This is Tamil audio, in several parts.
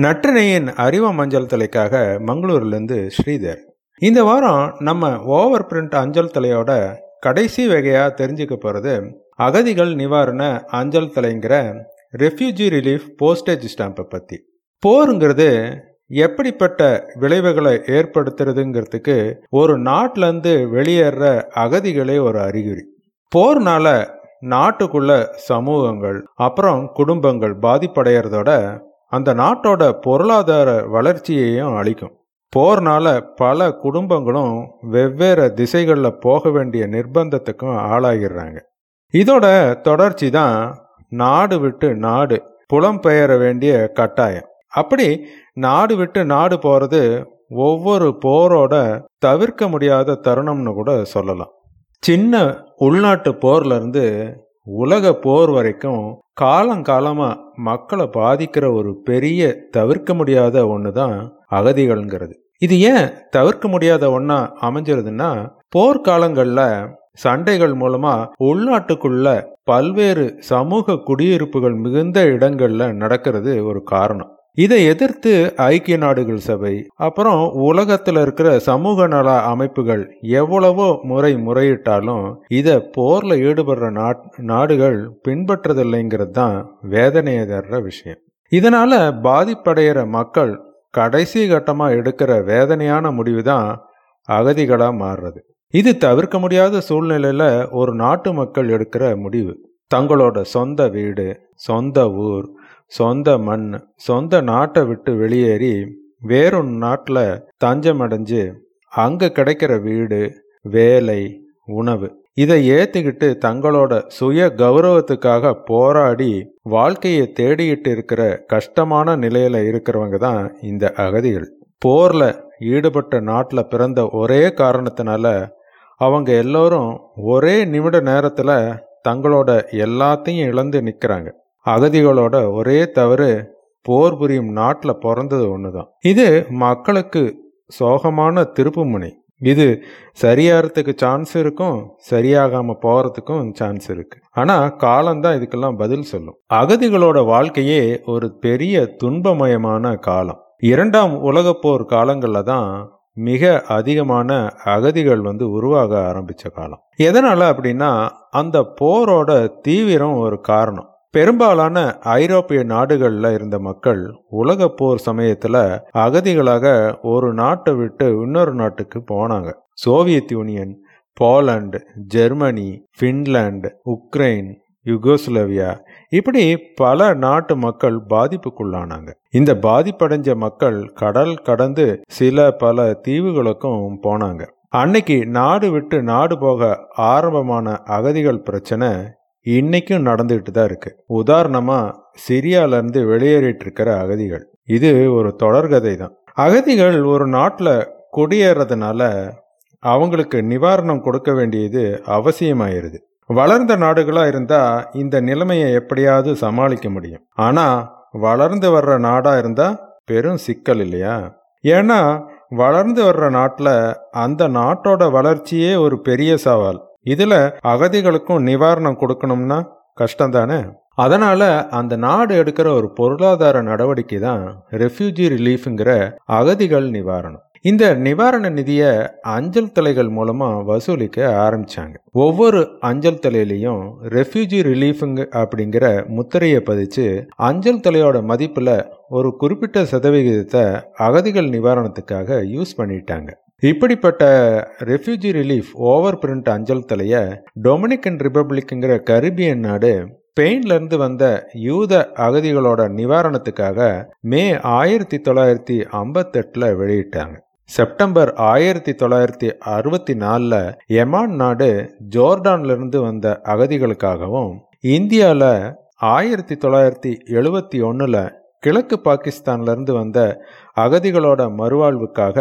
நற்றினையின் அறிவ மஞ்சள் தலைக்காக மங்களூர்லேருந்து ஸ்ரீதர். இந்த வாரம் நம்ம ஓவர் பிரிண்ட் அஞ்சல் தலையோட கடைசி வகையாக தெரிஞ்சுக்க போகிறது அகதிகள் நிவாரண அஞ்சல் தலைங்கிற ரெஃப்யூஜி ரிலீஃப் போஸ்டேஜ் ஸ்டாம்பை பற்றி போருங்கிறது எப்படிப்பட்ட விளைவுகளை ஏற்படுத்துறதுங்கிறதுக்கு ஒரு நாட்டிலேருந்து வெளியேற அகதிகளே ஒரு அறிகுறி. போர்னால நாட்டுக்குள்ள சமூகங்கள் அப்புறம் குடும்பங்கள் பாதிப்படைகிறதோட அந்த நாட்டோட பொருளாதார வளர்ச்சியையும் அளிக்கும். போர்னால பல குடும்பங்களும் வெவ்வேறு திசைகளில் போக வேண்டிய நிர்பந்தத்துக்கும் ஆளாகிடுறாங்க. இதோட தொடர்ச்சி தான் நாடு விட்டு நாடு புலம்பெயர வேண்டிய கட்டாயம். அப்படி நாடு விட்டு நாடு போகிறது ஒவ்வொரு போரோட தவிர்க்க முடியாத தருணம்னு கூட சொல்லலாம். சின்ன உள்நாட்டு போர்லேருந்து உலக போர் வரைக்கும் காலங்காலமாக மக்களை பாதிக்கிற ஒரு பெரிய தவிர்க்க முடியாத ஒன்று தான் அகதிகள்ங்கிறது. இது ஏன் தவிர்க்க முடியாத ஒன்றா அமைஞ்சிருதுன்னா போர்க்காலங்களில் சண்டைகள் மூலமாக உள்நாட்டுக்குள்ள பல்வேறு சமூக குடியிருப்புகள் மிகுந்த இடங்களில் நடக்கிறது ஒரு காரணம். இதை எதிர்த்து ஐக்கிய நாடுகள் சபை அப்புறம் உலகத்தில் இருக்கிற சமூக நல அமைப்புகள் எவ்வளவோ முறை முறையிட்டாலும் இதை போரில் ஈடுபடுற நாடுகள் பின்பற்றதில்லைங்கிறது தான் வேதனையை தர்ற விஷயம். இதனால பாதிப்படைகிற மக்கள் கடைசி கட்டமாக எடுக்கிற வேதனையான முடிவு தான் அகதிகளாக மாறுறது. இது தவிர்க்க முடியாத சூழ்நிலையில் ஒரு நாட்டு மக்கள் எடுக்கிற முடிவு. தங்களோட சொந்த வீடு சொந்த ஊர் சொந்த மண் சொந்த நாட்டை விட்டு வெளியேறி வேறொரு நாட்டில் தஞ்சமடைஞ்சு அங்கே கிடைக்கிற வீடு வேலை உணவு இதை ஏற்றுக்கிட்டு தங்களோட சுய கௌரவத்துக்காக போராடி வாழ்க்கையை தேடிக்கிட்டு இருக்கிற கஷ்டமான நிலையில் இருக்கிறவங்க தான் இந்த அகதிகள். போரில் ஈடுபட்ட நாட்டில் பிறந்த ஒரே காரணத்தினால அவங்க எல்லோரும் ஒரே நிமிட நேரத்தில் தங்களோட எல்லாத்தையும் இழந்து நிற்கிறாங்க அகதிகளோட ஒரே தவறு போர் புரியும் நாட்டில் பிறந்தது ஒன்று தான் இது மக்களுக்கு சோகமான திருப்பு முனை இது சரியாகிறதுக்கு சான்ஸ் இருக்கும் சரியாகாம போகிறதுக்கும் சான்ஸ் இருக்கு. ஆனால் காலம்தான் இதுக்கெல்லாம் பதில் சொல்லும். அகதிகளோட வாழ்க்கையே ஒரு பெரிய துன்பமயமான காலம். இரண்டாம் உலக போர் காலங்களில் தான் மிக அதிகமான அகதிகள் வந்து உருவாக ஆரம்பித்த காலம். எதனால் அப்படின்னா அந்த போரோட தீவிரம் ஒரு காரணம். பெரும்பாலான ஐரோப்பிய நாடுகளில் இருந்த மக்கள் உலக போர் சமயத்தில் அகதிகளாக ஒரு நாட்டை விட்டு இன்னொரு நாட்டுக்கு போனாங்க. Soviet Union Poland Germany Finland Ukraine Yugoslavia இப்படி பல நாட்டு மக்கள் பாதிப்புக்குள்ளானாங்க. இந்த பாதிப்படைஞ்ச மக்கள் கடல் கடந்து சில பல தீவுகளுக்கும் போனாங்க. அன்னைக்கு நாடு விட்டு நாடு போக ஆரம்பமான அகதிகள் பிரச்சனை இன்னைக்கும் நடந்துகிட்டு தான் இருக்கு. உதாரணமா சிரியாலேருந்து வெளியேறிட்டு இருக்கிற அகதிகள். இது ஒரு தொடர்கதை தான் அகதிகள் ஒரு நாட்டில் குடியேறதுனால அவங்களுக்கு நிவாரணம் கொடுக்க வேண்டியது அவசியமாயிருது. வளர்ந்த நாடுகளாக இருந்தால் இந்த நிலைமையை எப்படியாவது சமாளிக்க முடியும். ஆனால் வளர்ந்து வர்ற நாடாக இருந்தால் பெரும் சிக்கல் இல்லையா? ஏன்னா வளர்ந்து வர்ற நாட்டில் அந்த நாட்டோட வளர்ச்சியே ஒரு பெரிய சவால். இதுல அகதிகளுக்கும் நிவாரணம் கொடுக்கணும்னா கஷ்டம் தானே அதனால அந்த நாடு எடுக்கிற ஒரு பொருளாதார நடவடிக்கை தான் ரெஃப்யூஜி ரிலீஃப்ங்கிற அகதிகள் நிவாரணம். இந்த நிவாரண நிதியை அஞ்சல் தலைகள் மூலமா வசூலிக்க ஆரம்பிச்சாங்க. ஒவ்வொரு அஞ்சல் தலையிலையும் ரெஃப்யூஜி ரிலீஃபுங்க அப்படிங்கிற முத்திரையை பதிச்சு அஞ்சல் தலையோட மதிப்புல ஒரு குறிப்பிட்ட சதவிகிதத்தை அகதிகள் நிவாரணத்துக்காக யூஸ் பண்ணிட்டாங்க. இப்படிப்பட்ட ரெஃப்யூஜி ரிலீஃப் ஓவர் பிரிண்ட் அஞ்சல் தலைய டொமினிக்கன் ரிப்பப்ளிக்குங்கிற கரிபியன் நாடு ஸ்பெயின்லேருந்து வந்த யூத அகதிகளோட நிவாரணத்துக்காக மே ஆயிரத்தி தொள்ளாயிரத்தி ஐம்பத்தெட்டில் வெளியிட்டாங்க. செப்டம்பர் ஆயிரத்தி தொள்ளாயிரத்தி அறுபத்தி நாலில் எமான் நாடு ஜோர்டான்லேருந்து வந்த அகதிகளுக்காகவும் இந்தியாவில் ஆயிரத்தி தொள்ளாயிரத்தி எழுபத்தி ஒன்றில் கிழக்கு பாகிஸ்தான்லேருந்து வந்த அகதிகளோட மறுவாழ்வுக்காக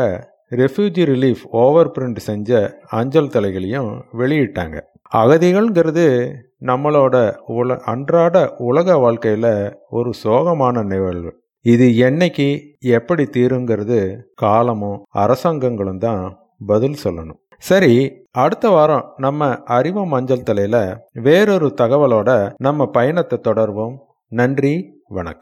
ரெஃப்யூஜி ரிலீஃப் ஓவர் பிரிண்ட் செஞ்ச அஞ்சல் தலைகளையும் வெளியிட்டாங்க. அகதிகள்ங்கிறது நம்மளோட உல அன்றாட உலக வாழ்க்கையில் ஒரு சோகமான நிகழ்வு. இது என்னைக்கு எப்படி தீருங்கிறது காலமும் அரசாங்கங்களும் தான் பதில் சொல்லணும். சரி அடுத்த வாரம் நம்ம அறிவம் அஞ்சல் தலையில் வேறொரு தகவலோட நம்ம பயணத்தை தொடர்வோம். நன்றி வணக்கம்.